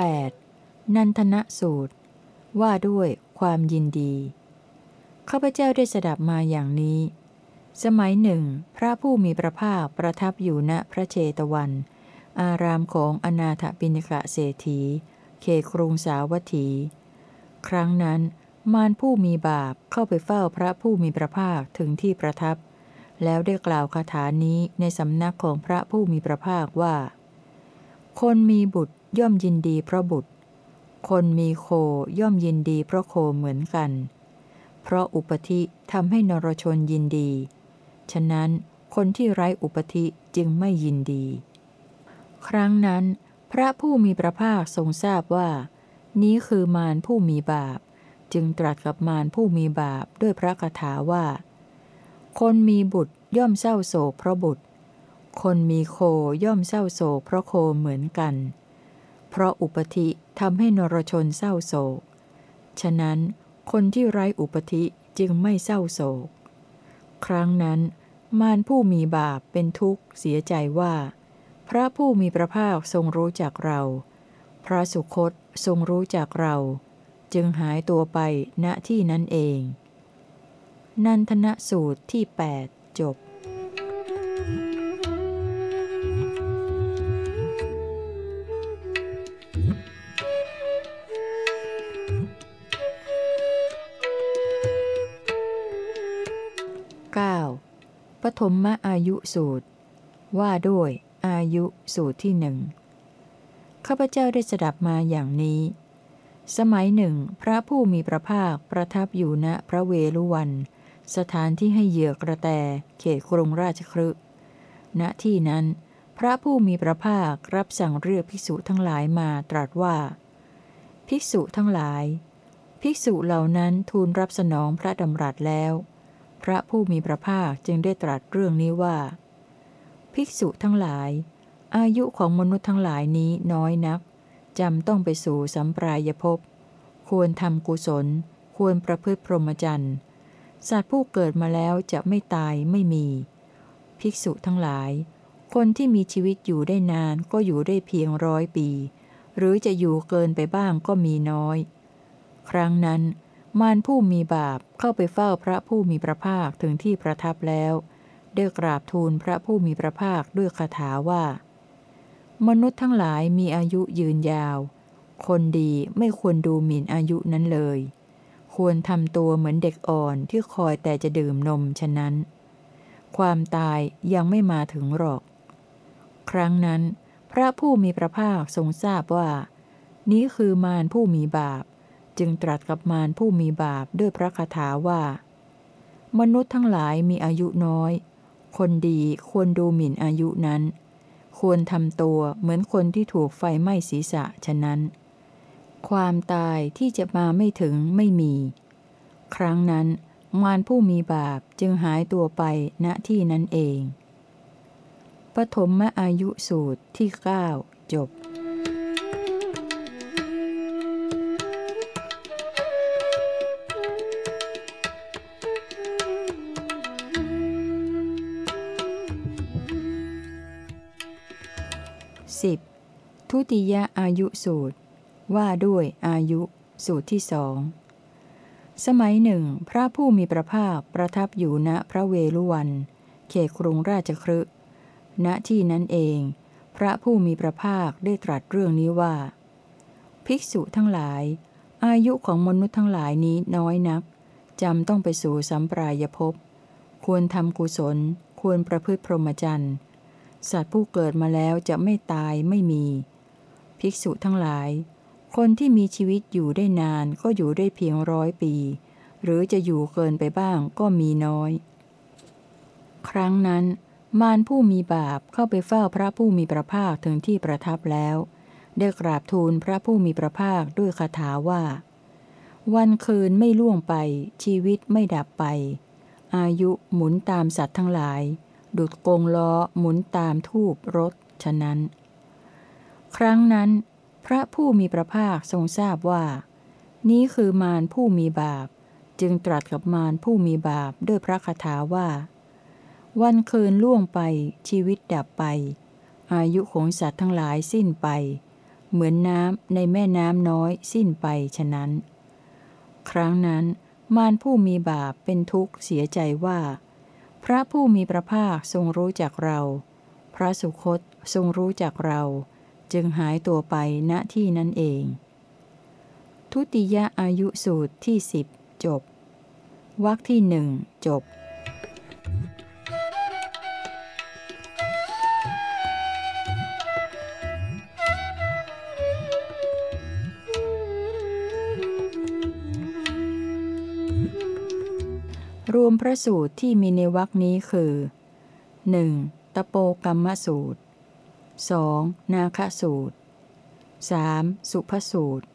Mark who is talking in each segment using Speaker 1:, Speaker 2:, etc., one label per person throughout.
Speaker 1: 8. นันทนสูตร ว่าด้วยความยินดีข้าพเจ้าได้สดับมาอย่างนี้ สมัยหนึ่ง พระผู้มีพระภาคประทับอยู่ณพระเชตวัน อารามของอนาถปิณกะเศรษฐี เขครุงสาวัตถี ครั้งนั้น มารผู้มีบาปเข้าไปเฝ้าพระผู้มีพระภาคถึงที่ประทับ แล้วได้กล่าวคาถานี้ในสำนักของพระผู้มีพระภาคว่า คนมีบุตร ย่อมยินดีเพราะบุตร คนมีโคย่อมยินดีเพราะโคเหมือนกัน เพราะอุปธิทำให้นรชนยินดี ฉะนั้นคนที่ไร้อุปธิจึงไม่ยินดี ครั้งนั้น พระผู้มีพระภาคทรงทราบว่า นี้คือมารผู้มีบาป จึงตรัสกับมารผู้มีบาปด้วยพระคาถาว่า คนมีบุตรย่อมเศร้าโศกเพราะบุตร คนมีโคย่อมเศร้าโศกเพราะโคเหมือนกัน เพราะอุปธิทำให้นรชนเศร้าโศก ฉะนั้นคนที่ไร้อุปธิจึงไม่เศร้าโศก ครั้งนั้น มารผู้มีบาปเป็นทุกข์เสียใจว่า พระผู้มีพระภาคทรงรู้จักเรา พระสุคตทรงรู้จักเรา จึงหายตัวไปณที่นั้นเอง นันทนสูตรที่ 8 จบ ฐมมอายุสูตร ว่าด้วย อายุสูตรที่หนึ่งข้าพเจ้าได้สดับมาอย่างนี้ สมัยหนึ่ง พระผู้มีพระภาคประทับอยู่ณพระเวลุวัน สถานที่ให้เหยื่อกระแต เขตกรุงราชครึณที่นั้น พระผู้มีพระภาครับสั่งเรียกภิกษุทั้งหลายมาตรัสว่า ภิกษุทั้งหลาย ภิกษุเหล่านั้นทูลรับสนองพระดำรัสแล้ว พระผู้มีพระภาคจึงได้ตรัสเรื่องนี้ว่า ภิกษุทั้งหลาย อายุของมนุษย์ทั้งหลายนี้น้อยนักจำต้องไปสู่สัมปรายภพ ควรทำกุศล ควรประพฤติพรหมจรรย์สัตว์ผู้เกิดมาแล้วจะไม่ตายไม่มี ภิกษุทั้งหลาย คนที่มีชีวิตอยู่ได้นานก็อยู่ได้เพียงร้อยปี หรือจะอยู่เกินไปบ้างก็มีน้อย ครั้งนั้น มารผู้มีบาปเข้าไปเฝ้าพระผู้มีพระภาคถึงที่ประทับแล้วได้กราบทูลพระผู้มีพระภาคด้วยคาถาว่า มนุษย์ทั้งหลายมีอายุยืนยาว คนดีไม่ควรดูหมิ่นอายุนั้นเลย ควรทำตัวเหมือนเด็กอ่อนที่คอยแต่จะดื่มนมฉะนั้น ความตายยังไม่มาถึงหรอก ครั้งนั้น พระผู้มีพระภาคทรงทราบว่า นี้คือมารผู้มีบาป จึงตรัสกับมารผู้มีบาปด้วยพระคาถาว่า มนุษย์ทั้งหลายมีอายุน้อย คนดีควรดูหมิ่นอายุนั้น ควรทำตัวเหมือนคนที่ถูกไฟไหม้ศีรษะฉะนั้น ความตายที่จะมาไม่ถึงไม่มี ครั้งนั้นมารผู้มีบาปจึงหายตัวไปณที่นั้นเอง ปฐมมอายุสูตรที่ 9 จบ 10. ทุติยอายุสูตร ว่าด้วยอายุสูตรที่สองสมัยหนึ่ง พระผู้มีพระภาคประทับอยู่ณพระเวลุวัน เขตกรุงราชครึณที่นั้นเอง พระผู้มีพระภาคได้ตรัสเรื่องนี้ว่า ภิกษุทั้งหลาย อายุของมนุษย์ทั้งหลายนี้น้อยนักจำต้องไปสู่สัมปรายภพควรทำกุศล ควรประพฤติพรหมจรรย์ สัตว์ผู้เกิดมาแล้วจะไม่ตายไม่มี ภิกษุทั้งหลาย คนที่มีชีวิตอยู่ได้นานก็อยู่ได้เพียงร้อยปี หรือจะอยู่เกินไปบ้างก็มีน้อย ครั้งนั้น มารผู้มีบาปเข้าไปเฝ้าพระผู้มีพระภาคถึงที่ประทับแล้ว ได้กราบทูลพระผู้มีพระภาคด้วยคาถาว่า วันคืนไม่ล่วงไป ชีวิตไม่ดับไป อายุหมุนตามสัตว์ทั้งหลาย ดุดกงล้อหมุนตามทูบรถฉะนั้น ครั้งนั้น พระผู้มีพระภาคทรงทราบว่า นี้คือมารผู้มีบาป จึงตรัสกับมารผู้มีบาปด้วยพระคาถาว่า วันคืนล่วงไปชีวิตดับไป อายุของสัตว์ทั้งหลายสิ้นไป เหมือนน้ำในแม่น้ำน้อยสิ้นไปฉะนั้น ครั้งนั้นมารผู้มีบาปเป็นทุกข์เสียใจว่า พระผู้มีพระภาคทรงรู้จักเรา พระสุคตทรงรู้จักเรา จึงหายตัวไปณที่นั้นเอง ทุติยอายุสูตรที่สิบจบวรรคที่หนึ่งจบ รวมพระสูตรที่มีในวรรคนี้คือ 1. ตะโปกรรมสูตร 2. นาคสูตร 3. สุภสูตร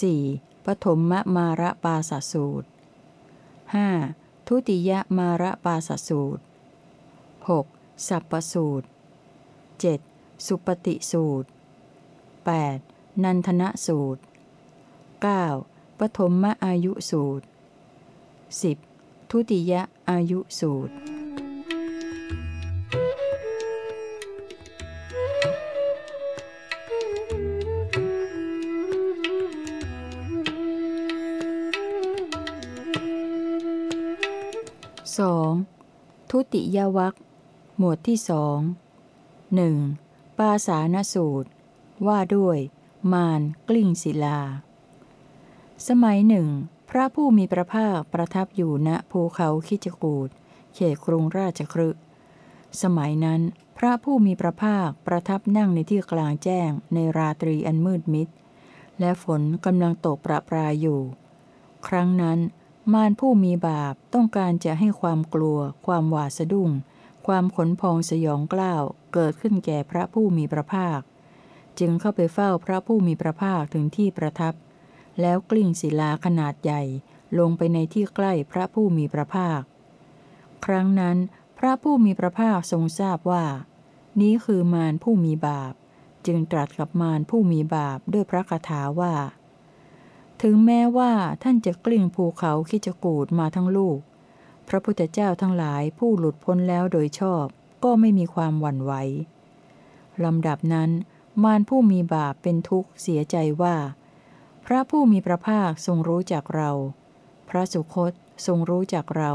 Speaker 1: 4. ปฐมมมาระปาสสูตร 5. ทุติยมาระปาสสูตร 6. สัพปสูตร 7. สุปฏิสูตร 8. นันทนสูตร 9. ปฐมมอายุสูตร 10. ทุติยอายุสูตร 2. ทุติยวัคหมวดที่สองหนึ่งปาสานสูตร ว่าด้วย มารกลิ้งศิลา สมัยหนึ่ง พระผู้มีพระภาคประทับอยู่ณภูเขาคิจกูดเขตกรุงราชครึสมัยนั้น พระผู้มีพระภาคประทับนั่งในที่กลางแจ้งในราตรีอันมืดมิด และฝนกำลังตกประปรายอยู่ ครั้งนั้น มารผู้มีบาปต้องการจะให้ความกลัว ความหวาดสะดุ้ง ความขนพองสยองกล้าวเกิดขึ้นแก่พระผู้มีพระภาค จึงเข้าไปเฝ้าพระผู้มีพระภาคถึงที่ประทับ แล้วกลิ้งศิลาขนาดใหญ่ลงไปในที่ใกล้พระผู้มีพระภาค ครั้งนั้นพระผู้มีพระภาคทรงทราบว่า นี้คือมารผู้มีบาป จึงตรัสกับมารผู้มีบาปด้วยพระคาถาว่า ถึงแม้ว่าท่านจะกลิ้งภูเขาคิจกูดมาทั้งลูก พระพุทธเจ้าทั้งหลายผู้หลุดพ้นแล้วโดยชอบก็ไม่มีความหวั่นไหวลำดับนั้น มารผู้มีบาปเป็นทุกข์เสียใจว่า พระผู้มีพระภาคทรงรู้จักเรา พระสุคตทรงรู้จักเรา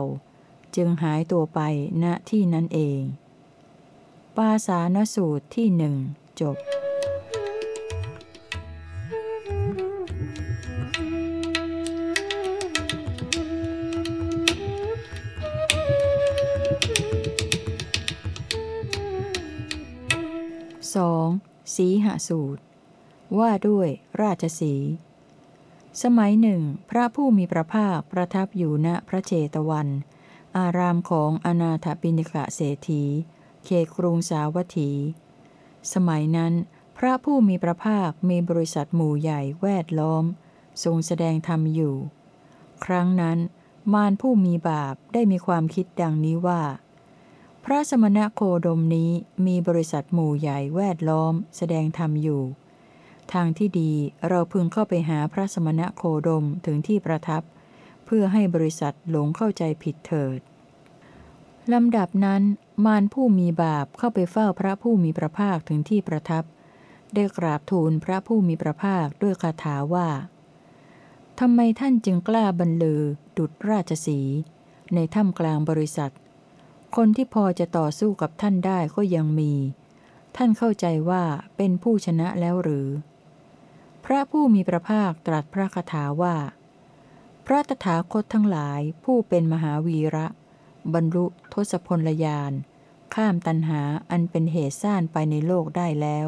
Speaker 1: จึงหายตัวไปณที่นั้นเอง ปาสานสูตรที่หนึ่งจบ 2. สีหสูตร ว่าด้วยราชสี สมัยหนึ่ง พระผู้มีพระภาคประทับอยู่ณพระเจตวัน อารามของอนาถปิณิกะเศรษฐีเขตกรุงสาวัตถี สมัยนั้น พระผู้มีพระภาคมีบริษัทหมู่ใหญ่แวดล้อม ทรงแสดงธรรมอยู่ ครั้งนั้น มารผู้มีบาปได้มีความคิดดังนี้ว่า พระสมณโคดมนี้มีบริษัทหมู่ใหญ่แวดล้อม แสดงธรรมอยู่ ทางที่ดีเราพึงเข้าไปหาพระสมณโคดมถึงที่ประทับ เพื่อให้บริษัทหลงเข้าใจผิดเถิดลำดับนั้นมารผู้มีบาปเข้าไปเฝ้าพระผู้มีพระภาคถึงที่ประทับ ได้กราบทูลพระผู้มีพระภาคด้วยคาถาว่าทำไมท่านจึงกล้าบรรลือ ดุจราชสี ในถ้ำกลางบริษัท คนที่พอจะต่อสู้กับท่านได้ก็ยังมี ท่านเข้าใจว่าเป็นผู้ชนะแล้วหรือ พระผู้มีพระภาคตรัสพระคาถาว่า พระตถาคตทั้งหลายผู้เป็นมหาวีระ บรรลุทศพลยาน ข้ามตันหาอันเป็นเหตุซ่านไปในโลกได้แล้ว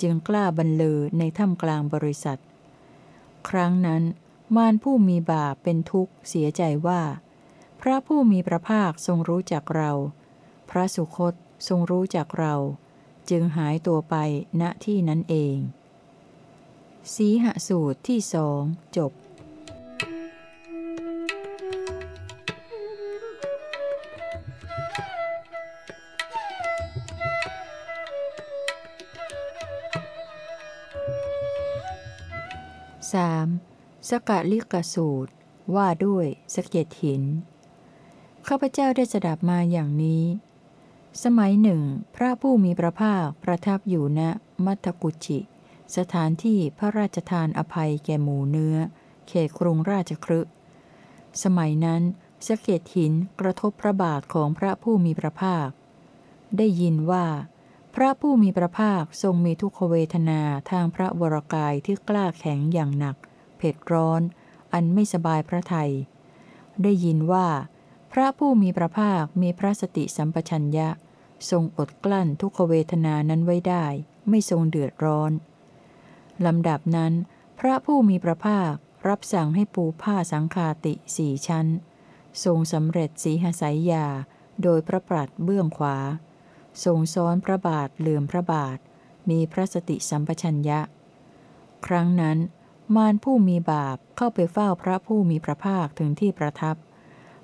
Speaker 1: จึงกล้าบรรลือในถ้ำกลางบริษัท ครั้งนั้น มารผู้มีบาปเป็นทุกข์เสียใจว่า พระผู้มีพระภาคทรงรู้จักเรา พระสุคตทรงรู้จักเรา จึงหายตัวไปณที่นั้นเอง สีหสูตรที่สองจบ 3. สกะลิกสูตร ว่าด้วยสะเก็ดหิน ข้าพเจ้าได้สดับมาอย่างนี้ สมัยหนึ่ง พระผู้มีพระภาคประทับอยู่ณมัตตกุจิ สถานที่พระราชทานอภัยแก่หมูเนื้อ เขตกรุงราชครึสมัยนั้นสะเก็ดหินกระทบพระบาทของพระผู้มีพระภาค ได้ยินว่า พระผู้มีพระภาคทรงมีทุกขเวทนาทางพระวรกายที่กล้าแข็งอย่างหนัก เผ็ดร้อน อันไม่สบายพระไทย ได้ยินว่า พระผู้มีพระภาคมีพระสติสัมปชัญญะ ทรงอดกลั้นทุกขเวทนานั้นไว้ได้ ไม่ทรงเดือดร้อน ลำดับนั้น พระผู้มีพระภาครับสั่งให้ปูผ้าสังคาติสี่ชั้น ทรงสำเร็จสีหสายยา โดยพระปรัดเบื้องขวา ทรงซ้อนพระบาทเหลื่อมพระบาท มีพระสติสัมปชัญญะ ครั้งนั้น มารผู้มีบาปเข้าไปเฝ้าพระผู้มีพระภาคถึงที่ประทับ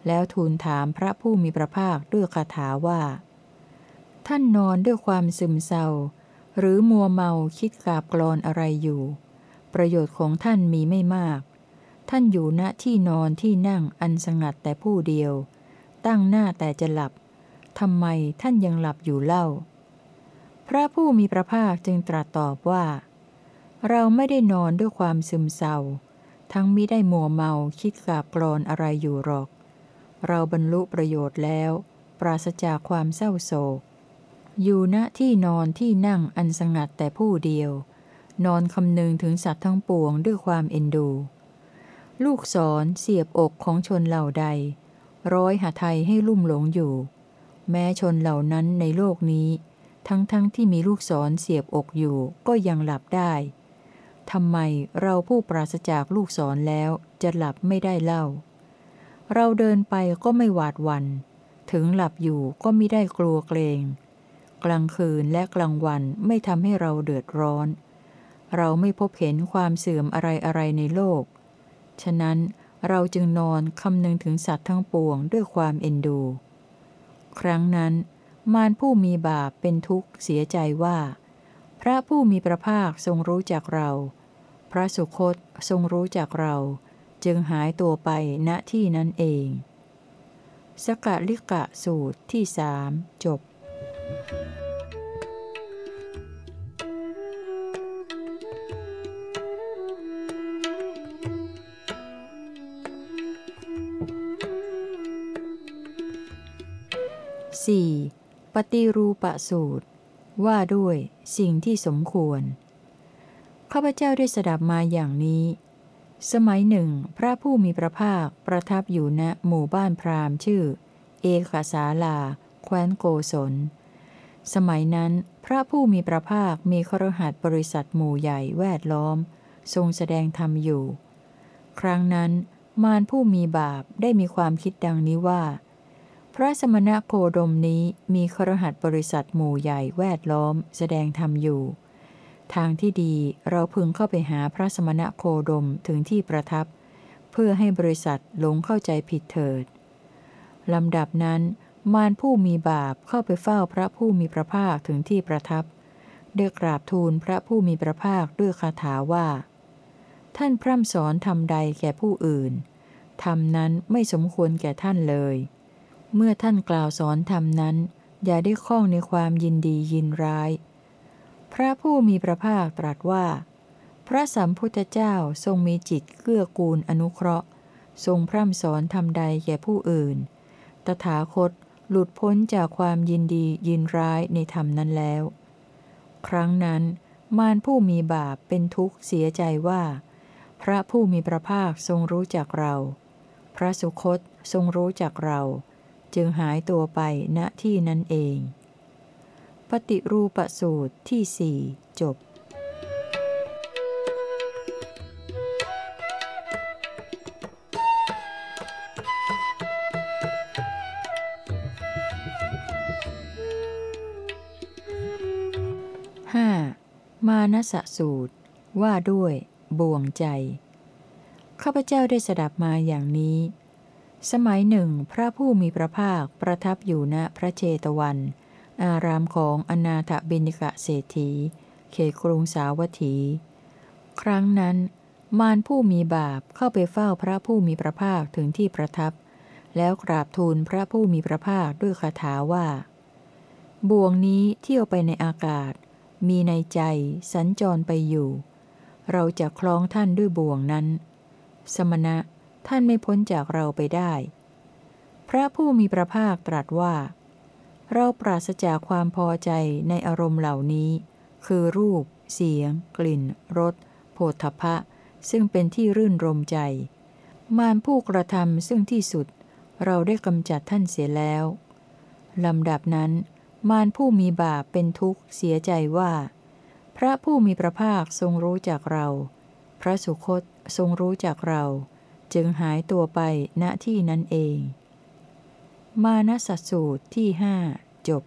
Speaker 1: แล้วทูลถามพระผู้มีพระภาคด้วยคาถาว่า ท่านนอนด้วยความซึมเศร้า หรือมัวเมาคิดกาบกรอนอะไรอยู่ ประโยชน์ของท่านมีไม่มาก ท่านอยู่ณที่นอนที่นั่งอันสงัดแต่ผู้เดียว ตั้งหน้าแต่จะหลับทำไมท่านยังหลับอยู่เล่า พระผู้มีพระภาคจึงตรัสตอบว่า เราไม่ได้นอนด้วยความซึมเศร้า ทั้งมิได้มัวเมาคิดกาบกรอนอะไรอยู่หรอก เราบรรลุประโยชน์แล้ว ปราศจากความเศร้าโศก อยู่ณที่นอนที่นั่งอันสงัดแต่ผู้เดียว นอนคำนึงถึงสัตว์ทั้งปวงด้วยความเอ็นดู ลูกศรเสียบอกของชนเหล่าใด ร้อยหาไทยให้ลุ่มหลงอยู่ แม้ชนเหล่านั้นในโลกนี้ ทั้งๆทที่มีลูกศรเสียบอกอยู่ก็ยังหลับได้ทำไมเราผู้ปราศจากลูกศรแล้วจะหลับไม่ได้เล่า เราเดินไปก็ไม่หวาดวัน ถึงหลับอยู่ก็ไม่ได้กลัวเกรง กลางคืนและกลางวันไม่ทำให้เราเดือดร้อน เราไม่พบเห็นความเสื่อมอะไรอะไรในโลก ฉะนั้นเราจึงนอนคำนึงถึงสัตว์ทั้งปวงด้วยความเอ็นดู ครั้งนั้น มารผู้มีบาปเป็นทุกข์เสียใจว่า พระผู้มีพระภาคทรงรู้จักเรา พระสุคตทรงรู้จักเรา จึงหายตัวไปณที่นั้นเอง สกะลิกะสูตรที่สามจบ 4. ปฏิรูปสูตร ว่าด้วยสิ่งที่สมควร ข้าพเจ้าได้สดับมาอย่างนี้ สมัยหนึ่ง พระผู้มีพระภาคประทับอยู่ณหมู่บ้านพราหมณ์ชื่อ เอกสาลา แคว้นโกศล สมัยนั้น พระผู้มีพระภาคมีครหัสบริษัทหมู่ใหญ่แวดล้อม ทรงแสดงธรรมอยู่ ครั้งนั้น มารผู้มีบาปได้มีความคิดดังนี้ว่า พระสมณะโคดมนี้มีครหัสบริษัทหมู่ใหญ่แวดล้อม แสดงธรรมอยู่ ทางที่ดีเราพึงเข้าไปหาพระสมณะโคดมถึงที่ประทับ เพื่อให้บริษัทหลงเข้าใจผิดเถิดลำดับนั้น มารผู้มีบาปเข้าไปเฝ้าพระผู้มีพระภาคถึงที่ประทับเด้กราบทูลพระผู้มีพระภาคด้วยคาถาว่า ท่านพร่ำสอนทำใดแก่ผู้อื่นทำนั้นไม่สมควรแก่ท่านเลย เมื่อท่านกล่าวสอนธรรมนั้น อย่าได้ข้องในความยินดียินร้าย พระผู้มีพระภาคตรัสว่า พระสัมพุทธเจ้าทรงมีจิตเกื้อกูลอนุเคราะห์ ทรงพร่ำสอนทำใดแก่ผู้อื่น ตถาคต หลุดพ้นจากความยินดียินร้ายในธรรมนั้นแล้ว ครั้งนั้นมารผู้มีบาปเป็นทุกข์เสียใจว่า พระผู้มีพระภาคทรงรู้จักเรา พระสุคตทรงรู้จักเรา จึงหายตัวไปณที่นั้นเอง ปฏิรูปสูตรที่สี่จบ มานสสูตร ว่าด้วยบ่วงใจ ข้าพเจ้าได้สดับมาอย่างนี้ สมัยหนึ่งพระผู้มีพระภาคประทับอยู่ณพระเจตวัน อารามของอนาถบินิกะเศรษฐี เขตกรุงสาวัตถี ครั้งนั้น มารผู้มีบาปเข้าไปเฝ้าพระผู้มีพระภาคถึงที่ประทับ แล้วกราบทูลพระผู้มีพระภาคด้วยคาถาว่า บ่วงนี้เที่ยวไปในอากาศ มีในใจ สัญจรไปอยู่ เราจะคล้องท่านด้วยบ่วงนั้น สมณะท่านไม่พ้นจากเราไปได้ พระผู้มีพระภาคตรัสว่า เราปราศจากความพอใจในอารมณ์เหล่านี้ คือรูป เสียง กลิ่นรสโผฏฐพะซึ่งเป็นที่รื่นรมใจ มารผู้กระทำซึ่งที่สุด เราได้กำจัดท่านเสียแล้วลำดับนั้น มารผู้มีบาปเป็นทุกข์เสียใจว่า พระผู้มีพระภาคทรงรู้จักเรา พระสุคตทรงรู้จักเรา จึงหายตัวไปณที่นั้นเอง มานสัสูตรที่หจบ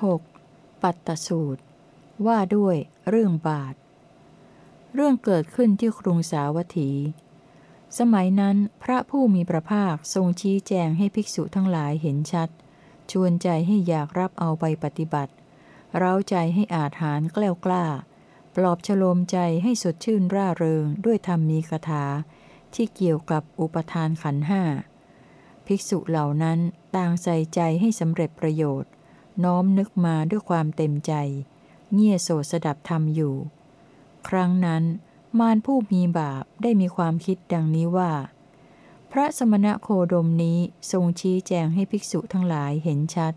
Speaker 1: 6. ปัตตสูตร ว่าด้วยเรื่องบาท เรื่องเกิดขึ้นที่กรุงสาวัตถี สมัยนั้นพระผู้มีพระภาคทรงชี้แจงให้ภิกษุทั้งหลายเห็นชัด ชวนใจให้อยากรับเอาไปปฏิบัติ เร้าใจให้อาจหารกล้ากล้า ปลอบฉโลมใจให้สดชื่นร่าเริงด้วยธรรมมีคาถา ที่เกี่ยวกับอุปทานขันห้า ภิกษุเหล่านั้นต่างใส่ใจให้สำเร็จประโยชน์ น้อมนึกมาด้วยความเต็มใจ เงี่ยโสสดับธรรมอยู่ ครั้งนั้นมารผู้มีบาปได้มีความคิดดังนี้ว่า พระสมณะโคดมนี้ทรงชี้แจงให้ภิกษุทั้งหลายเห็นชัด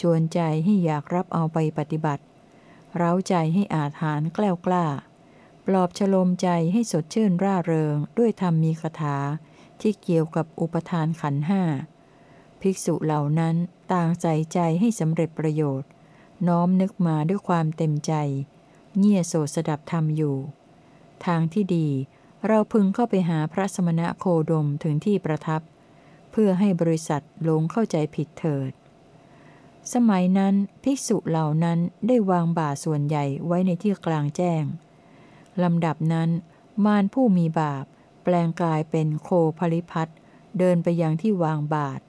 Speaker 1: ชวนใจให้อยากรับเอาไปปฏิบัติ เร้าใจให้อาถานกล้ากล้า ปลอบฉลมใจให้สดชื่นร่าเริงด้วยธรรมมีคาถาที่เกี่ยวกับอุปทานขันห้า ภิกษุเหล่านั้นต่างใส่ใจให้สำเร็จประโยชน์ น้อมนึกมาด้วยความเต็มใจ เงี่ยโสสดับธรรมอยู่ ทางที่ดีเราพึงเข้าไปหาพระสมณะโคดมถึงที่ประทับ เพื่อให้บริษัทลงเข้าใจผิดเถิด สมัยนั้นภิกษุเหล่านั้นได้วางบาส่วนใหญ่ไว้ในที่กลางแจ้งลำดับนั้น มารผู้มีบาป แปลงกายเป็นโคภริพัทเดินไปยังที่วางบาท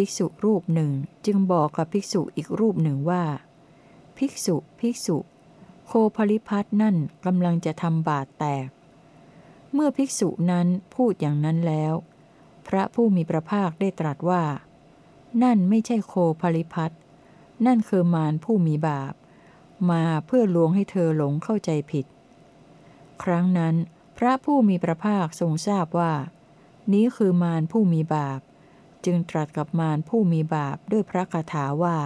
Speaker 1: ภิกษุรูปหนึ่งจึงบอกกับภิกษุอีกรูปหนึ่งว่า ภิกษุ ภิกษุ โคภริพัทนั่นกำลังจะทำบาตแตก เมื่อภิกษุนั้นพูดอย่างนั้นแล้ว พระผู้มีพระภาคได้ตรัสว่า นั่นไม่ใช่โคภริพัทนั่นคือมารผู้มีบาป มาเพื่อลวงให้เธอหลงเข้าใจผิด ครั้งนั้น พระผู้มีพระภาคทรงทราบว่า นี้คือมารผู้มีบาป จึงตรัสกับมารผู้มีบาปด้วยพระคาถาว่า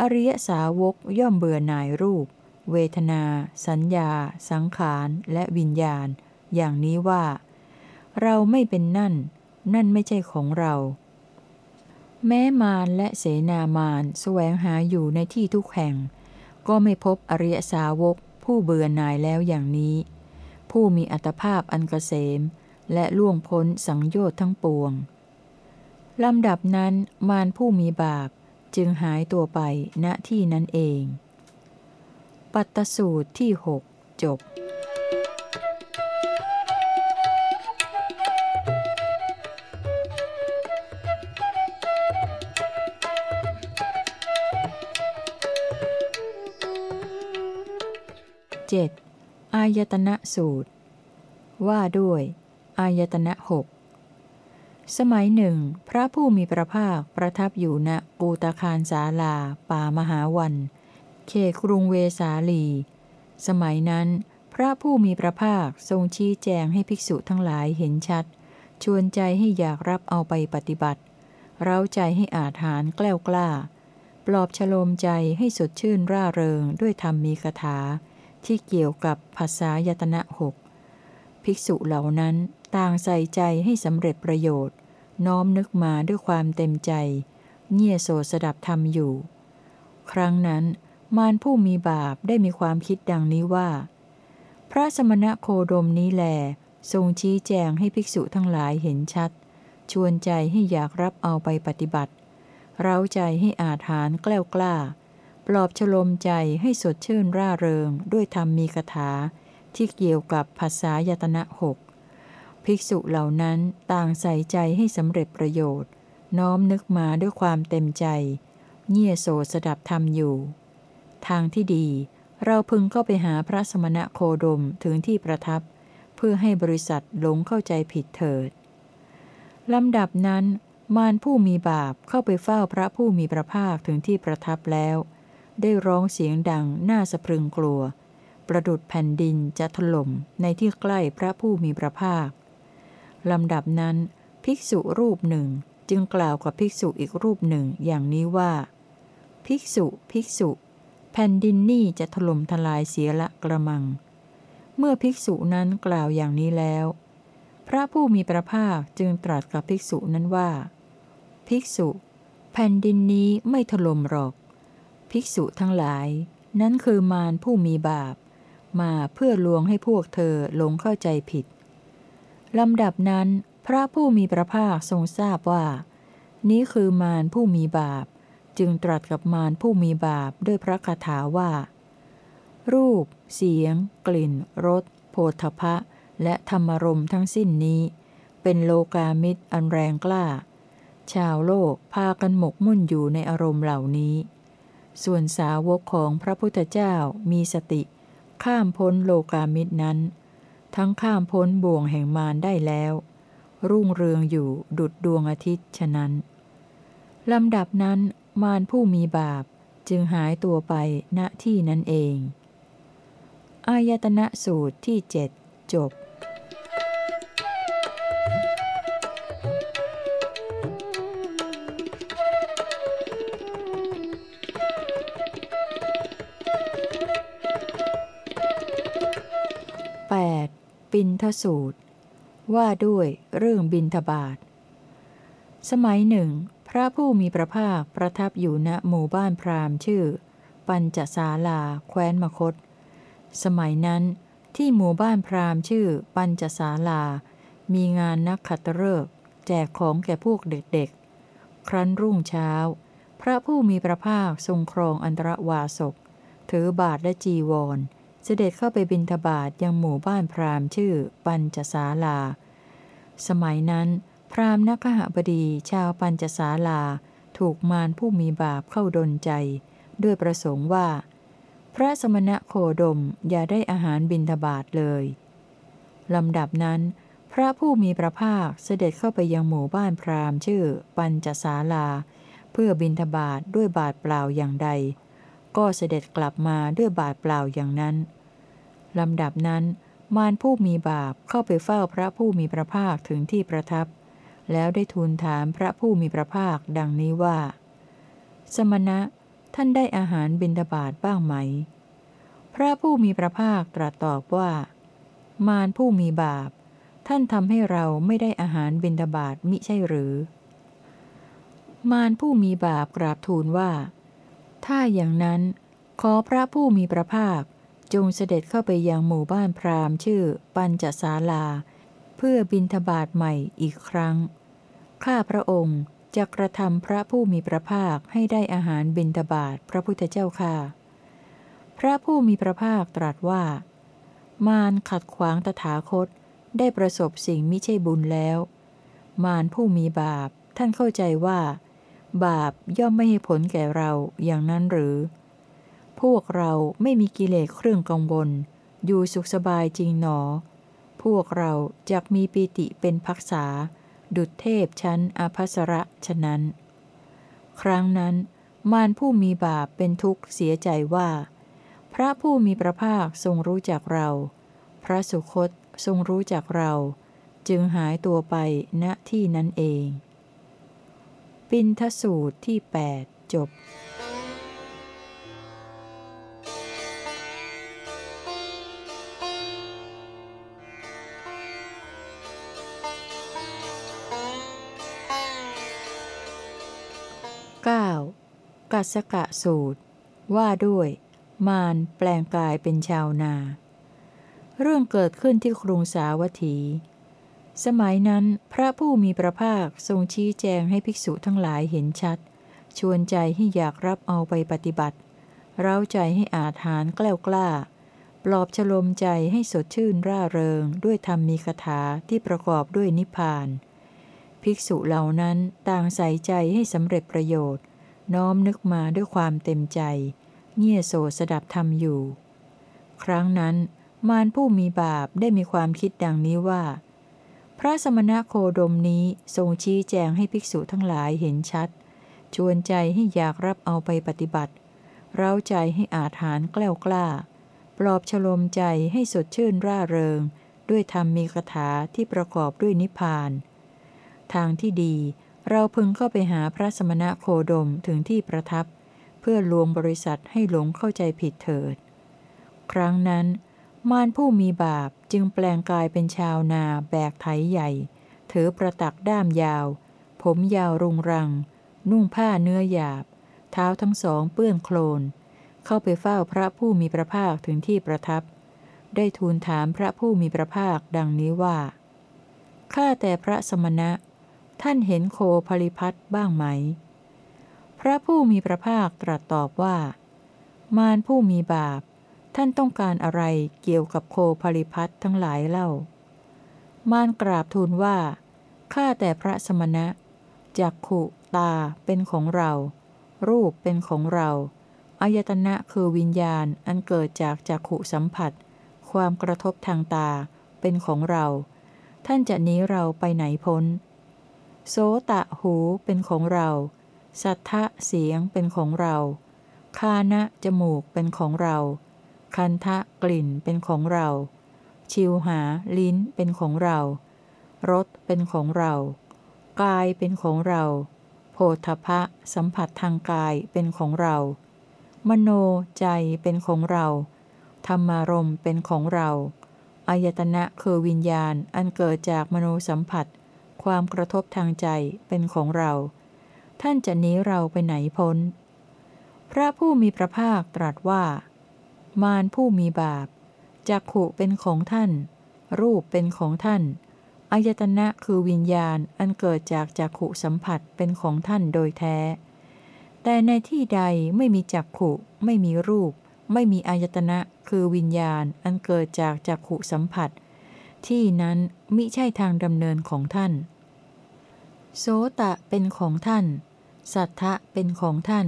Speaker 1: อริยสาวกย่อมเบื่อหน่ายรูป เวทนา สัญญา สังขารและวิญญาณ อย่างนี้ว่า เราไม่เป็นนั่น นั่นไม่ใช่ของเรา แม้มารและเสนามารแสวงหาอยู่ในที่ทุกแห่ง ก็ไม่พบอริยสาวกผู้เบื่อหน่ายแล้วอย่างนี้ ผู้มีอัตภาพอันกเกษมและล่วงพ้นสังโยชน์ทั้งปวง ลำดับนั้นมารผู้มีบาปจึงหายตัวไปณที่นั้นเอง ปัตตสูตรที่หกจบเจ็ดอายตนะสูตร ว่าด้วย อายตนะหก สมัยหนึ่ง พระผู้มีพระภาคประทับอยู่ณปูตคารสาลา ป่ามหาวัน เขตกรุงเวสาลี สมัยนั้น พระผู้มีพระภาคทรงชี้แจงให้ภิกษุทั้งหลายเห็นชัด ชวนใจให้อยากรับเอาไปปฏิบัติ เร้าใจให้อาถานแกล้วกล้า ปลอบฉโลมใจให้สดชื่นร่าเริงด้วยธรรมมีคาถา ที่เกี่ยวกับภาษายตนะหกภิกษุเหล่านั้นต่างใส่ใจให้สำเร็จประโยชน์ น้อมนึกมาด้วยความเต็มใจ เงี่ยโสสดับธรรมอยู่ ครั้งนั้นมารผู้มีบาปได้มีความคิดดังนี้ว่า พระสมณะโคดมนี้แล ทรงชี้แจงให้ภิกษุทั้งหลายเห็นชัด ชวนใจให้อยากรับเอาไปปฏิบัติ เร้าใจให้อาถานแกล้วกล้า ปลอบฉลมใจให้สดชื่นร่าเริงด้วยธรรมมีคาถาที่เกี่ยวกับภาษายตนะหก ภิกษุเหล่านั้นต่างใส่ใจให้สำเร็จประโยชน์ น้อมนึกมาด้วยความเต็มใจ เงี่ยโสสดับธรรมอยู่ ทางที่ดีเราพึงเข้าไปหาพระสมณะโคดมถึงที่ประทับ เพื่อให้บริษัทหลงเข้าใจผิดเถิดลำดับนั้น มารผู้มีบาปเข้าไปเฝ้าพระผู้มีพระภาคถึงที่ประทับแล้ว ได้ร้องเสียงดังน่าสะพรึงกลัว ประดุดแผ่นดินจะถล่มในที่ใกล้พระผู้มีพระภาค ลำดับนั้น ภิกษุรูปหนึ่งจึงกล่าวกับภิกษุอีกรูปหนึ่งอย่างนี้ว่า ภิกษุ ภิกษุ แผ่นดินนี่จะถล่มทลายเสียละกระมัง เมื่อภิกษุนั้นกล่าวอย่างนี้แล้ว พระผู้มีพระภาคจึงตรัสกับภิกษุนั้นว่า ภิกษุ แผ่นดินนี้ไม่ถล่มหรอก ภิกษุทั้งหลาย นั้นคือมารผู้มีบาป มาเพื่อลวงให้พวกเธอหลงเข้าใจผิด ลำดับนั้น พระผู้มีพระภาคทรงทราบว่า นี้คือมารผู้มีบาป จึงตรัสกับมารผู้มีบาปด้วยพระคาถาว่า รูป เสียง กลิ่นรสโผฏฐะและธรรมรมทั้งสิ้นนี้ เป็นโลกามิตรอันแรงกล้า ชาวโลกพากันหมกมุ่นอยู่ในอารมณ์เหล่านี้ ส่วนสาวกของพระพุทธเจ้ามีสติ ข้ามพ้นโลกามิตรนั้น ทั้งข้ามพ้นบ่วงแห่งมารได้แล้ว รุ่งเรืองอยู่ดุดดวงอาทิตย์ฉะนั้นลำดับนั้นมารผู้มีบาปจึงหายตัวไปณที่นั้นเอง อายตนะสูตรที่เจ็ดจบ ปินทสูตร ว่าด้วยเรื่องบินทบาท สมัยหนึ่ง พระผู้มีพระภาคประทับอยู่ณหมู่บ้านพราหมณ์ชื่อ ปัญจศาลา แคว้นมคต สมัยนั้นที่หมู่บ้านพราหมณ์ชื่อ ปัญจศาลา มีงานนักขัตฤกษ์แจกของแก่พวกเด็กๆ ครั้นรุ่งเช้า พระผู้มีพระภาคทรงครองอันตรวาสกถือบาทและจีวร เสด็จเข้าไปบินทบาทยังหมู่บ้านพราหมณ์ชื่อ ปัญจสาลา สมัยนั้น พราหมณ์นักหบดีชาวปัญจสาลา ถูกมารผู้มีบาปเข้าดนใจ ด้วยประสงค์ว่า พระสมณะโคดมอย่าได้อาหารบินทบาทเลยลำดับนั้น พระผู้มีพระภาคเสด็จเข้าไปยังหมู่บ้านพราหมณ์ชื่อ ปัญจสาลา เพื่อบินทบาทด้วยบาทเปล่าอย่างใด ก็เสด็จกลับมาด้วยบาทเปล่าอย่างนั้น ลำดับนั้น มารผู้มีบาปเข้าไปเฝ้าพระผู้มีพระภาคถึงที่ประทับ แล้วได้ทูลถามพระผู้มีพระภาคดังนี้ว่า สมณะท่านได้อาหารบิณฑบาตบ้างไหม พระผู้มีพระภาคตรัสตอบว่า มารผู้มีบาป ท่านทำให้เราไม่ได้อาหารบิณฑบาตมิใช่หรือ มารผู้มีบาปกราบทูลว่า ถ้าอย่างนั้นขอพระผู้มีพระภาค จงเสด็จเข้าไปยังหมู่บ้านพราหมณ์ชื่อปัญจศาลา เพื่อบินทบาทใหม่อีกครั้ง ข้าพระองค์จะกระทำพระผู้มีพระภาคให้ได้อาหารบินทบาทพระพุทธเจ้าค่ะ พระผู้มีพระภาคตรัสว่า มารขัดขวางตถาคตได้ประสบสิ่งมิใช่บุญแล้ว มารผู้มีบาปท่านเข้าใจว่า บาปย่อมไม่ให้ผลแก่เราอย่างนั้นหรือ พวกเราไม่มีกิเลสเครื่องกังวล อยู่สุขสบายจริงหนอ พวกเราจะมีปีติเป็นพักษา ดุจเทพชั้นอภัสระฉะนั้น ครั้งนั้น มารผู้มีบาปเป็นทุกข์เสียใจว่า พระผู้มีพระภาคทรงรู้จักเรา พระสุคตทรงรู้จักเรา จึงหายตัวไปณที่นั้นเอง ปินทสูตรที่ 8 จบ 9. กัสกะสูตร ว่าด้วย มารแปลงกายเป็นชาวนา เรื่องเกิดขึ้นที่ครุงสาวัตถี สมัยนั้นพระผู้มีพระภาคทรงชี้แจงให้ภิกษุทั้งหลายเห็นชัด ชวนใจให้อยากรับเอาไปปฏิบัติ เร้าใจให้อาถานกล้ากล้า ปลอบฉลมใจให้สดชื่นร่าเริง ด้วยธรรมมีคาถาที่ประกอบด้วยนิพพาน ภิกษุเหล่านั้นต่างใส่ใจให้สำเร็จประโยชน์ น้อมนึกมาด้วยความเต็มใจ เงี่ยโสสดับธรรมอยู่ ครั้งนั้น มารผู้มีบาปได้มีความคิดดังนี้ว่า พระสมณะโคดมนี้ทรงชี้แจงให้ภิกษุทั้งหลายเห็นชัด ชวนใจให้อยากรับเอาไปปฏิบัติ เร้าใจให้อาถานแกล้ากล้า ปลอบฉลมใจให้สดชื่นร่าเริง ด้วยธรรมมีคาถาที่ประกอบด้วยนิพพาน ทางที่ดีเราพึงเข้าไปหาพระสมณะโคดมถึงที่ประทับ เพื่อลวงบริษัทให้หลงเข้าใจผิดเถิด ครั้งนั้น มารผู้มีบาปจึงแปลงกายเป็นชาวนาแบกไถใหญ่ ถือประตักด้ามยาว ผมยาวรุงรัง นุ่งผ้าเนื้อหยาบ เท้าทั้งสองเปื้อนโคลน เข้าไปเฝ้าพระผู้มีพระภาคถึงที่ประทับ ได้ทูลถามพระผู้มีพระภาคดังนี้ว่า ข้าแต่พระสมณะ ท่านเห็นโคผลิพัทบ้างไหม พระผู้มีพระภาคตรัสตอบว่า มารผู้มีบาป ท่านต้องการอะไรเกี่ยวกับโคผลิพัททั้งหลายเล่า มารกราบทูลว่า ข้าแต่พระสมณะ จักขุตาเป็นของเรา รูปเป็นของเรา อายตนะคือวิญญาณอันเกิดจากจักขุสัมผัส ความกระทบทางตาเป็นของเรา ท่านจะหนีเราไปไหนพ้น โสตะหูเป็นของเรา สัทธะเสียงเป็นของเรา คานะจมูกเป็นของเรา คันทะกลิ่นเป็นของเรา ชิวหาลิ้นเป็นของเรา รสเป็นของเรา กายเป็นของเรา โพธพะสัมผัสทางกายเป็นของเรา มโนใจเป็นของเรา ธรรมารมณ์เป็นของเรา อายตนะคือวิญญาณอันเกิดจากมโนสัมผัส ความกระทบทางใจเป็นของเรา ท่านจะหนีเราไปไหนพ้น พระผู้มีพระภาคตรัสว่า มารผู้มีบาปจักขุเป็นของท่าน รูปเป็นของท่านอายตนะคือวิญญาณอันเกิดจากจักขุสัมผัสเป็นของท่านโดยแท้ แต่ในที่ใดไม่มีจักขุไม่มีรูป ไม่มีอายตนะคือวิญญาณอันเกิดจากจักขุสัมผัส ที่นั้นมิใช่ทางดำเนินของท่าน โสตะเป็นของท่าน สัทธะเป็นของท่าน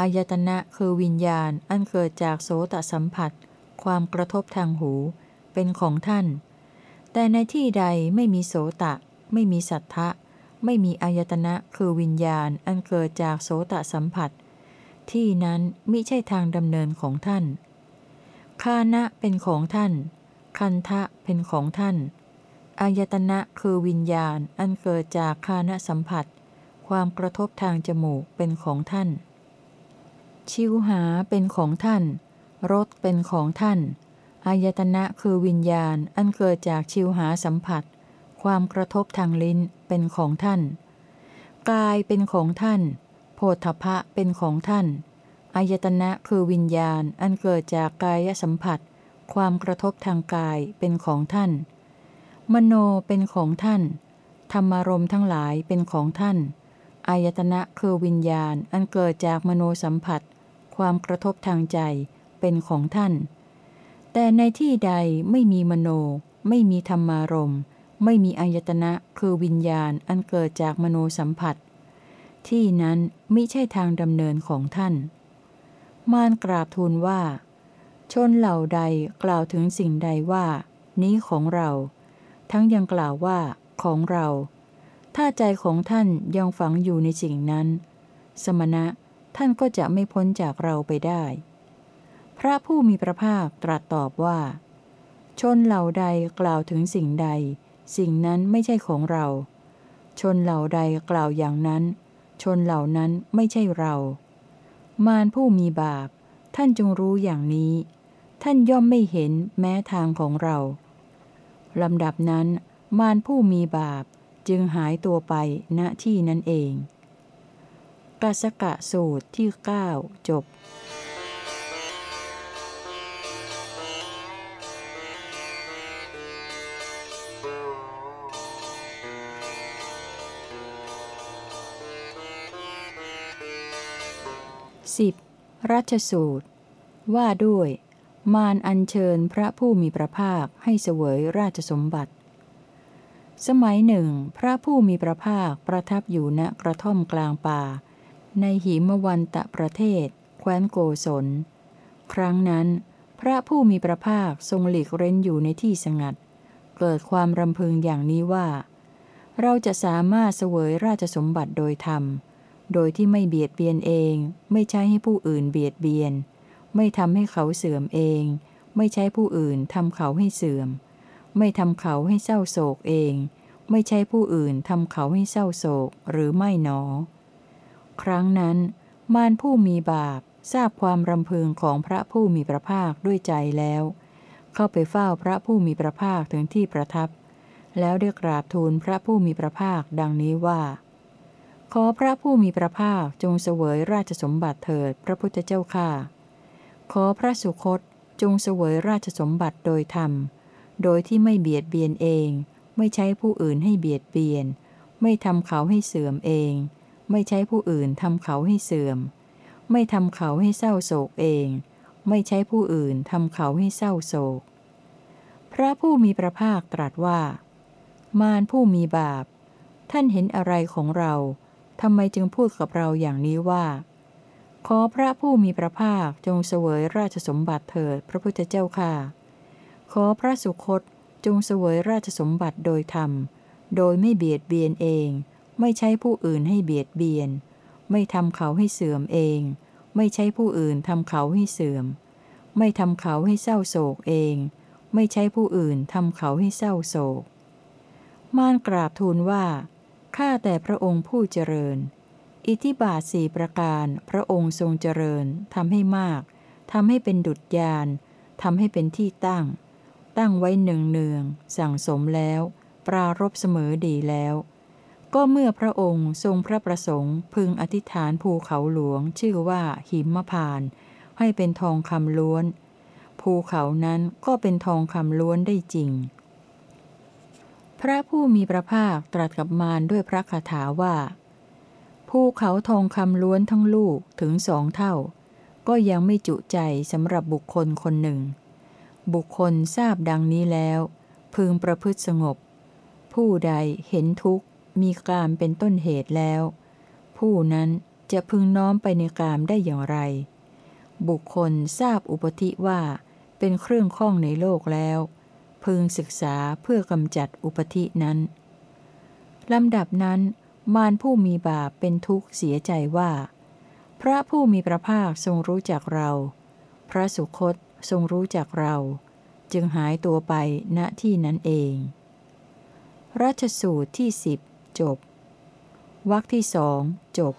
Speaker 1: อายตนะคือวิญญาณอันเกิดจากโสตสัมผัส ความกระทบทางหู เป็นของท่าน แต่ในที่ใดไม่มีโสตะ ไม่มีสัทธะ ไม่มีอายตนะคือวิญญาณอันเกิดจากโสตสัมผัส ที่นั้นมิใช่ทางดำเนินของท่าน คานะเป็นของท่าน คันทะเป็นของท่านอายตนะคือวิญญาณอันเกิดจากคานะสัมผัส ความกระทบทางจมูกเป็นของท่าน ชิวหาเป็นของท่าน รสเป็นของท่าน อายตนะคือวิญญาณอันเกิดจากชิวหาสัมผัส ความกระทบทางลิ้นเป็นของท่าน กายเป็นของท่าน โพธพะเป็นของท่าน อายตนะคือวิญญาณอันเกิดจากกายสัมผัส ความกระทบทางกายเป็นของท่าน มโนเป็นของท่าน ธรรมารมทั้งหลายเป็นของท่าน อายตนะคือวิญญาณอันเกิดจากมโนสัมผัส ความกระทบทางใจเป็นของท่าน แต่ในที่ใดไม่มีมโน ไม่มีธรรมารมณ์ ไม่มีอายตนะคือวิญญาณอันเกิดจากมโนสัมผัส ที่นั้นมิใช่ทางดำเนินของท่าน มารกราบทูลว่า ชนเหล่าใดกล่าวถึงสิ่งใดว่า นี้ของเรา ทั้งยังกล่าวว่าของเรา ถ้าใจของท่านยังฝังอยู่ในสิ่งนั้น สมณะท่านก็จะไม่พ้นจากเราไปได้ พระผู้มีพระภาคตรัสตอบว่า ชนเหล่าใดกล่าวถึงสิ่งใด สิ่งนั้นไม่ใช่ของเรา ชนเหล่าใดกล่าวอย่างนั้น ชนเหล่านั้นไม่ใช่เรา มารผู้มีบาป ท่านจงรู้อย่างนี้ ท่านย่อมไม่เห็นแม้ทางของเราลำดับนั้น มารผู้มีบาป จึงหายตัวไปณที่นั้นเองกัสกะสูตรที่ 9 จบ 10. รัชสูตร ว่าด้วย มารอัญเชิญพระผู้มีพระภาคให้เสวยราชสมบัติ สมัยหนึ่ง พระผู้มีพระภาคประทับอยู่ณกระท่อมกลางป่า ในหิมวันตะประเทศ แคว้นโกศล ครั้งนั้นพพระผู้มีพระภาคทรงหลีกเร้นอยู่ในที่สงัด เกิดความรำพึงอย่างนี้ว่า เราจะสามารถเสวยราชสมบัติโดยธรรม โดยที่ไม่เบียดเบียนเอง ไม่ใช้ให้ผู้อื่นเบียดเบียน ไม่ทำให้เขาเสื่อมเอง ไม่ใช้ผู้อื่นทำเขาให้เสื่อม ไม่ทำเขาให้เศร้าโศกเอง ไม่ใช่ผู้อื่นทำเขาให้เศร้าโศกหรือไม่หนอ ครั้งนั้น มารผู้มีบาปทราบความรำพึงของพระผู้มีพระภาคด้วยใจแล้ว เข้าไปเฝ้าพระผู้มีพระภาคถึงที่ประทับ แล้วได้กราบทูลพระผู้มีพระภาคดังนี้ว่า ขอพระผู้มีพระภาคจงเสวยราชสมบัติเถิดพระพุทธเจ้าข้าขอพระสุคตจงเสวยราชสมบัติโดยธรรม โดยที่ไม่เบียดเบียนเอง ไม่ใช้ผู้อื่นให้เบียดเบียน ไม่ทำเขาให้เสื่อมเอง ไม่ใช้ผู้อื่นทำเขาให้เสื่อม ไม่ทำเขาให้เศร้าโศกเอง ไม่ใช้ผู้อื่นทำเขาให้เศร้าโศก พระผู้มีพระภาคตรัสว่า มารผู้มีบาป ท่านเห็นอะไรของเราทำไมจึงพูดกับเราอย่างนี้ว่า ขอพระผู้มีพระภาคจงเสวยราชสมบัติเถิดพระพุทธเจ้าค่ะ ขอพระสุคตจงเสวยราชสมบัติโดยธรรม โดยไม่เบียดเบียนเอง ไม่ใช้ผู้อื่นให้เบียดเบียน ไม่ทำเขาให้เสื่อมเอง ไม่ใช่ผู้อื่นทำเขาให้เสื่อม ไม่ทำเขาให้เศร้าโศกเอง ไม่ใช่ผู้อื่นทำเขาให้เศร้าโศกม่านกราบทูลว่าข้าแต่พระองค์ผู้เจริญ อิทิบาทสี่ประการพระองค์ทรงเจริญทำให้มากทำให้เป็นดุจยานทำให้เป็นที่ตั้ง ตั้งไว้หนึ่งเนือง สั่งสมแล้ว ปรารบเสมอดีแล้ว ก็เมื่อพระองค์ทรงพระประสงค์พึงอธิษฐานภูเขาหลวง ชื่อว่าหิมพาน ให้เป็นทองคำล้วน ภูเขานั้นก็เป็นทองคำล้วนได้จริง พระผู้มีพระภาคตรัสกับมารด้วยพระคาถาว่าภูเขาทองคำล้วนทั้งลูกถึงสองเท่า ก็ยังไม่จุใจสำหรับบุคคลคนหนึ่ง บุคคลทราบดังนี้แล้ว พึงประพฤติสงบ ผู้ใดเห็นทุกข์ มีกามเป็นต้นเหตุแล้ว ผู้นั้นจะพึงน้อมไปในกามได้อย่างไร บุคคลทราบอุปธิว่า เป็นเครื่องข้องในโลกแล้ว พึงศึกษาเพื่อกำจัดอุปธินั้นลำดับนั้น มารผู้มีบาปเป็นทุกข์เสียใจว่า พระผู้มีพระภาคทรงรู้จักเรา พระสุคต ทรงรู้จักเรา จึงหายตัวไปณที่นั้นเองรัชสูตรที่สิบจบวรรคที่สองจบ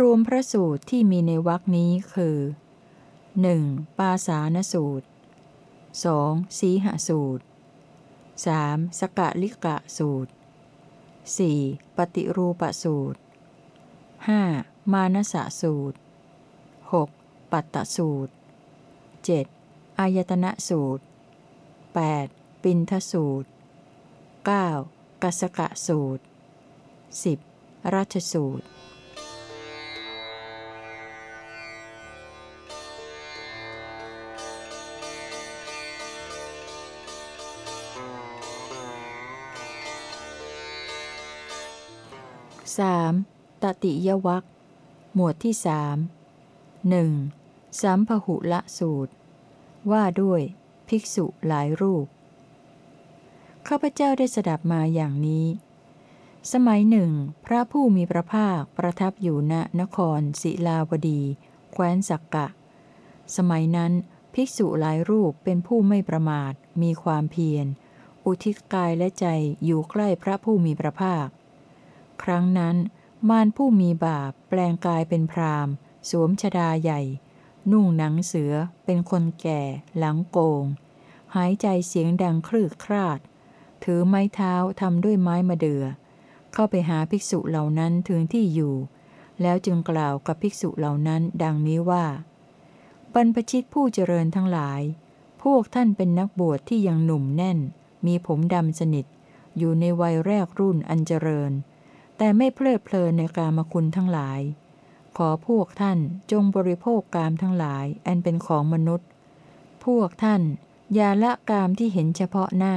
Speaker 1: รวมพระสูตรที่มีในวรรคนี้คือ 1. ปาสานสูตร 2. สีหสูตร 3. สกะลิกะสูตร 4. ปฏิรูปสูตร 5. มานสะสูตร 6. ปัตตสูตร 7. อายตนะสูตร 8. ปินทสูตร 9. กัสกะสูตร 10. ราชสูตรามตติยวัคหมวดที่สามหนึ่งสัมพหุละสูตร ว่าด้วยภิกษุหลายรูป ข้าพเจ้าได้สดับมาอย่างนี้ สมัยหนึ่ง พระผู้มีพระภาคประทับอยู่ณนครศิลาวดี แคว้นสักกะ สมัยนั้นภิกษุหลายรูปเป็นผู้ไม่ประมาท มีความเพียร อุทิศกายและใจอยู่ใกล้พระผู้มีพระภาค ครั้งนั้น มารผู้มีบาปแปลงกายเป็นพรามสวมชดาใหญ่ นุ่งหนังเสือ เป็นคนแก่ หลังโกง หายใจเสียงดังครืดคราด ถือไม้เท้าทำด้วยไม้มาเดือเข้าไปหาภิกษุเหล่านั้นถึงที่อยู่ แล้วจึงกล่าวกับภิกษุเหล่านั้นดังนี้ว่า บรรพชิตผู้เจริญทั้งหลาย พวกท่านเป็นนักบวชที่ยังหนุ่มแน่น มีผมดำสนิท อยู่ในวัยแรกรุ่นอันเจริญ แต่ไม่เพลิดเพลินในกามคุณทั้งหลาย ขอพวกท่านจงบริโภคกามทั้งหลาย อันเป็นของมนุษย์ พวกท่านอย่าละกามที่เห็นเฉพาะหน้า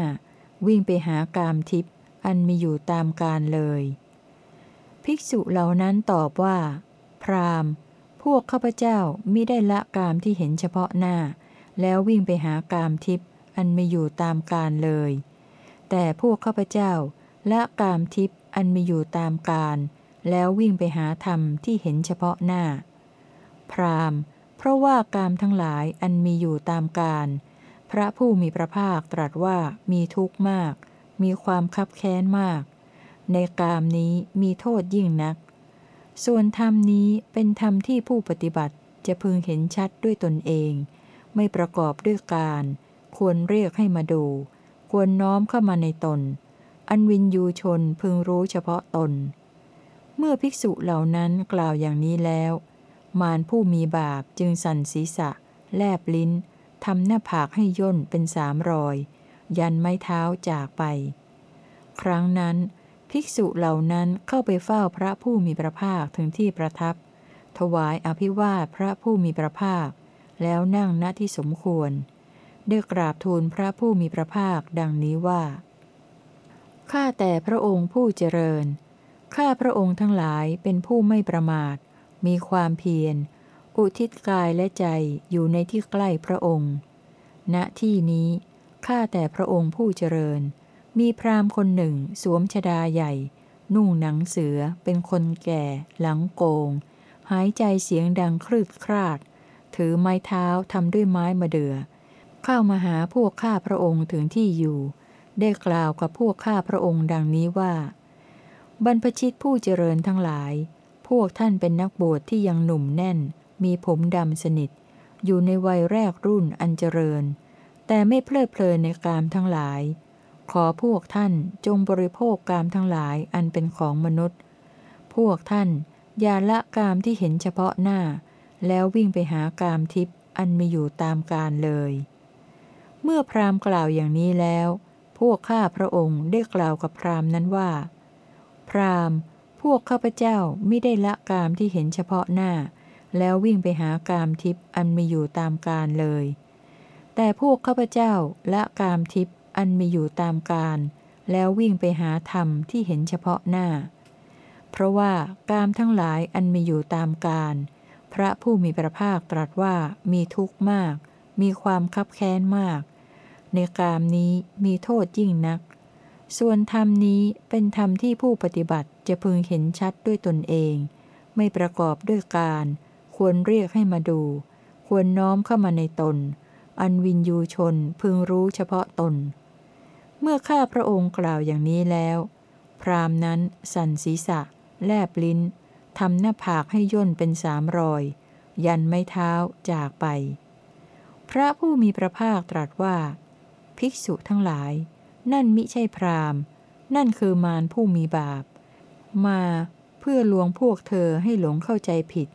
Speaker 1: วิ่งไปหากามทิพย์อันมีอยู่ตามการเลย ภิกษุเหล่านั้นตอบว่า พรามพวกข้าพเจ้ามิได้ละกามที่เห็นเฉพาะหน้า แล้ววิ่งไปหากามทิพย์อันมีอยู่ตามการเลย แต่พวกข้าพเจ้าละกามทิพย์ อันมีอยู่ตามการแล้ววิ่งไปหาธรรมที่เห็นเฉพาะหน้า พรามเพราะว่ากามทั้งหลายอันมีอยู่ตามการ พระผู้มีพระภาคตรัสว่ามีทุกข์มาก มีความคับแค้นมาก ในกามนี้มีโทษยิ่งนัก ส่วนธรรมนี้เป็นธรรมที่ผู้ปฏิบัติจะพึงเห็นชัดด้วยตนเอง ไม่ประกอบด้วยการ ควรเรียกให้มาดู ควรน้อมเข้ามาในตน อันวินยูชนพึงรู้เฉพาะตน เมื่อภิกษุเหล่านั้นกล่าวอย่างนี้แล้ว มารผู้มีบาปจึงสั่นศีรษะ แลบลิ้นทำหน้าผากให้ย่นเป็นสามรอย ยันไม้เท้าจากไป ครั้งนั้น ภิกษุเหล่านั้นเข้าไปเฝ้าพระผู้มีพระภาคถึงที่ประทับ ถวายอภิวาทพระผู้มีพระภาค แล้วนั่งณที่สมควร ได้กราบทูลพระผู้มีพระภาคดังนี้ว่า ข้าแต่พระองค์ผู้เจริญ ข้าพระองค์ทั้งหลายเป็นผู้ไม่ประมาท มีความเพียร อุทิศกายและใจอยู่ในที่ใกล้พระองค์ ณ ที่นี้ ข้าแต่พระองค์ผู้เจริญ มีพราหมณ์คนหนึ่งสวมชดาใหญ่ นุ่งหนังเสือ เป็นคนแก่ หลังโกง หายใจเสียงดังครืดคราด ถือไม้เท้าทำด้วยไม้มาเดือเข้ามาหาพวกข้าพระองค์ถึงที่อยู่ ได้กล่าวกับพวกข้าพระองค์ดังนี้ว่า บรรพชิตผู้เจริญทั้งหลาย พวกท่านเป็นนักบวชที่ยังหนุ่มแน่น มีผมดำสนิท อยู่ในวัยแรกรุ่นอันเจริญ แต่ไม่เพลิดเพลินในกามทั้งหลาย ขอพวกท่านจงบริโภคกามทั้งหลายอันเป็นของมนุษย์ พวกท่านอย่าละกามที่เห็นเฉพาะหน้า แล้ววิ่งไปหากามทิพย์อันมีอยู่ตามการเลย เมื่อพราหมณ์กล่าวอย่างนี้แล้ว วกข้าพระองค์ได้กล่าวกับพราหมณ์นั้นว่า พราหมณ์ พวกข้าพเจ้าไม่ได้ละกามที่เห็นเฉพาะหน้า แล้ววิ่งไปหากามทิพย์อันมีอยู่ตามการเลย แต่พวกข้าพเจ้าละกามทิพย์อันมีอยู่ตามการแล้ววิ่งไปหาธรรมที่เห็นเฉพาะหน้า เพราะว่ากามทั้งหลายอันมีอยู่ตามการพระผู้มีพระภาคตรัสว่ามีทุกข์มาก มีความคับแค้นมาก ในกามนี้มีโทษยิ่งนัก ส่วนธรรมนี้เป็นธรรมที่ผู้ปฏิบัติจะพึงเห็นชัดด้วยตนเอง ไม่ประกอบด้วยการ ควรเรียกให้มาดู ควรน้อมเข้ามาในตน อันวินยูชนพึงรู้เฉพาะตน เมื่อข้าพระองค์กล่าวอย่างนี้แล้ว พรามนั้น สั่นศีรษะ แลบลิ้นทำหน้าผากให้ย่นเป็นสามรอย ยันไม้เท้าจากไป พระผู้มีพระภาคตรัสว่า ภิกษุทั้งหลาย นั่นมิใช่พรามนั่นคือมารผู้มีบาป มาเพื่อลวงพวกเธอให้หลงเข้าใจผิด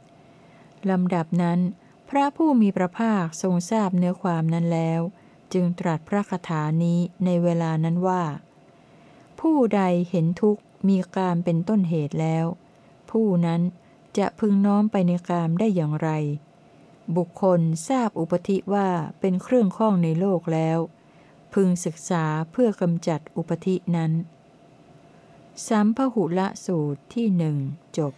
Speaker 1: ลำดับนั้น พระผู้มีพระภาคทรงทราบเนื้อความนั้นแล้ว จึงตรัสพระคาถานี้ในเวลานั้นว่า ผู้ใดเห็นทุกข์มีกามเป็นต้นเหตุแล้ว ผู้นั้นจะพึงน้อมไปในกามได้อย่างไร บุคคลทราบอุปธิว่าเป็นเครื่องข้องในโลกแล้ว พึงศึกษาเพื่อกำจัดอุปธินั้น สัมพหุละสูตรที่หนึ่งจบ